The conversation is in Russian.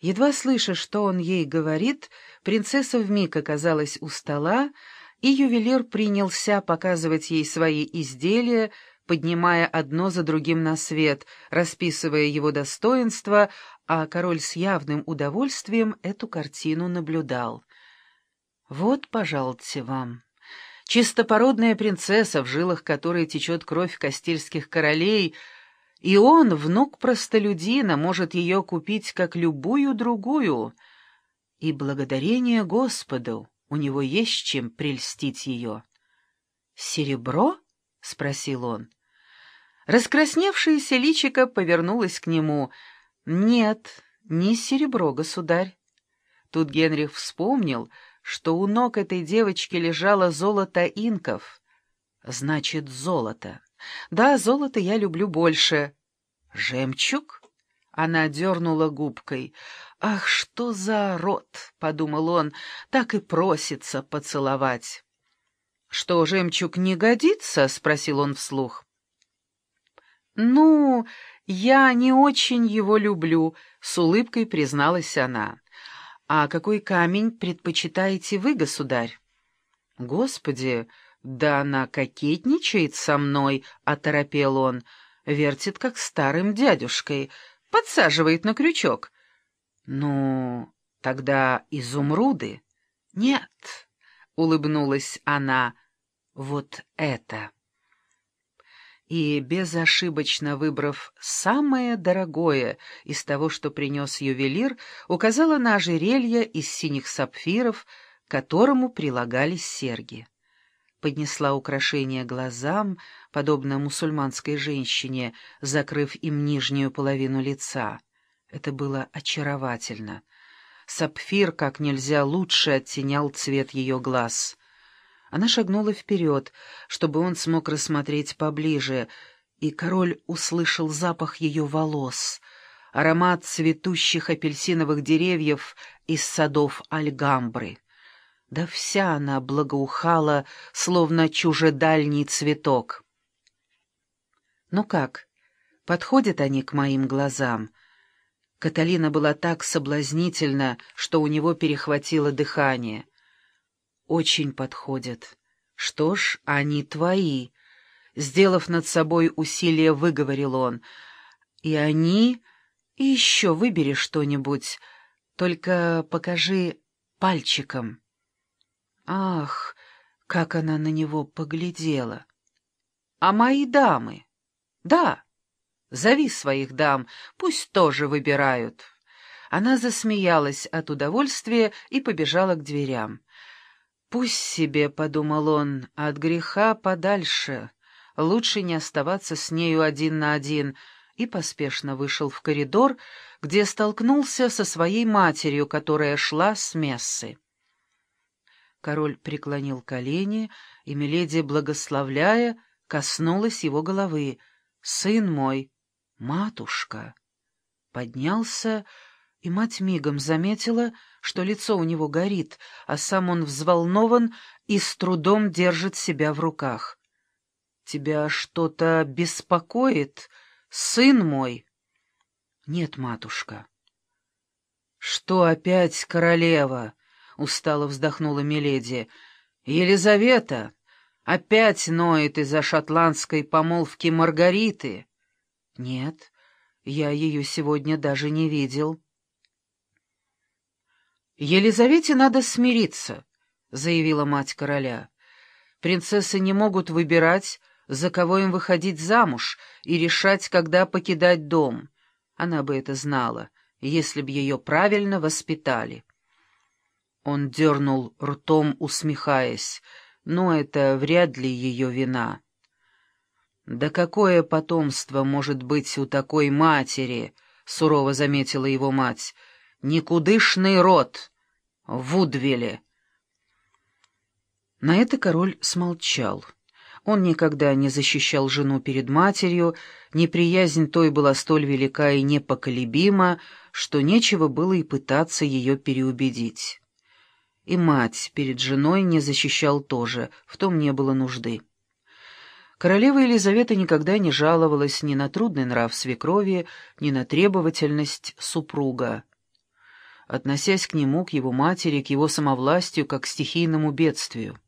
Едва слыша, что он ей говорит, принцесса вмиг оказалась у стола, и ювелир принялся показывать ей свои изделия, поднимая одно за другим на свет, расписывая его достоинства, а король с явным удовольствием эту картину наблюдал. «Вот, пожалуйте вам». Чистопородная принцесса, в жилах которой течет кровь кастильских королей, и он, внук простолюдина, может ее купить, как любую другую. И благодарение Господу у него есть чем прельстить ее. «Серебро?» — спросил он. Раскрасневшееся личико повернулось к нему. «Нет, не серебро, государь». Тут Генрих вспомнил, что у ног этой девочки лежало золото инков. Значит, золото. Да, золото я люблю больше. Жемчуг? Она дернула губкой. «Ах, что за рот!» — подумал он, — так и просится поцеловать. «Что, жемчуг не годится?» — спросил он вслух. «Ну, я не очень его люблю», — с улыбкой призналась она. «А какой камень предпочитаете вы, государь?» «Господи, да она кокетничает со мной», — оторопел он. «Вертит, как старым дядюшкой, подсаживает на крючок». «Ну, тогда изумруды?» «Нет», — улыбнулась она, — «вот это» и, безошибочно выбрав самое дорогое из того, что принес ювелир, указала на ожерелье из синих сапфиров, которому прилагались серьги. Поднесла украшение глазам, подобно мусульманской женщине, закрыв им нижнюю половину лица. Это было очаровательно. Сапфир как нельзя лучше оттенял цвет ее глаз. Она шагнула вперед, чтобы он смог рассмотреть поближе, и король услышал запах ее волос, аромат цветущих апельсиновых деревьев из садов Альгамбры. Да вся она благоухала, словно чужедальний цветок. «Ну как, подходят они к моим глазам?» Каталина была так соблазнительна, что у него перехватило дыхание очень подходят. Что ж, они твои. Сделав над собой усилие, выговорил он. И они... И еще выбери что-нибудь. Только покажи пальчиком. Ах, как она на него поглядела. А мои дамы? Да, зови своих дам, пусть тоже выбирают. Она засмеялась от удовольствия и побежала к дверям. «Пусть себе», — подумал он, — «от греха подальше. Лучше не оставаться с нею один на один», и поспешно вышел в коридор, где столкнулся со своей матерью, которая шла с мессы. Король преклонил колени, и Миледи, благословляя, коснулась его головы. «Сын мой, матушка!» Поднялся и мать мигом заметила, что лицо у него горит, а сам он взволнован и с трудом держит себя в руках. «Тебя что-то беспокоит, сын мой?» «Нет, матушка». «Что опять, королева?» — устало вздохнула Миледи. «Елизавета опять ноет из-за шотландской помолвки Маргариты». «Нет, я ее сегодня даже не видел». «Елизавете надо смириться», — заявила мать короля. «Принцессы не могут выбирать, за кого им выходить замуж и решать, когда покидать дом. Она бы это знала, если б ее правильно воспитали». Он дернул ртом, усмехаясь, но это вряд ли ее вина. «Да какое потомство может быть у такой матери?» — сурово заметила его мать. «Никудышный род!» Вудвилле. На это король смолчал. Он никогда не защищал жену перед матерью, неприязнь той была столь велика и непоколебима, что нечего было и пытаться ее переубедить. И мать перед женой не защищал тоже, в том не было нужды. Королева Елизавета никогда не жаловалась ни на трудный нрав свекрови, ни на требовательность супруга. относясь к нему, к его матери, к его самовластию, как к стихийному бедствию.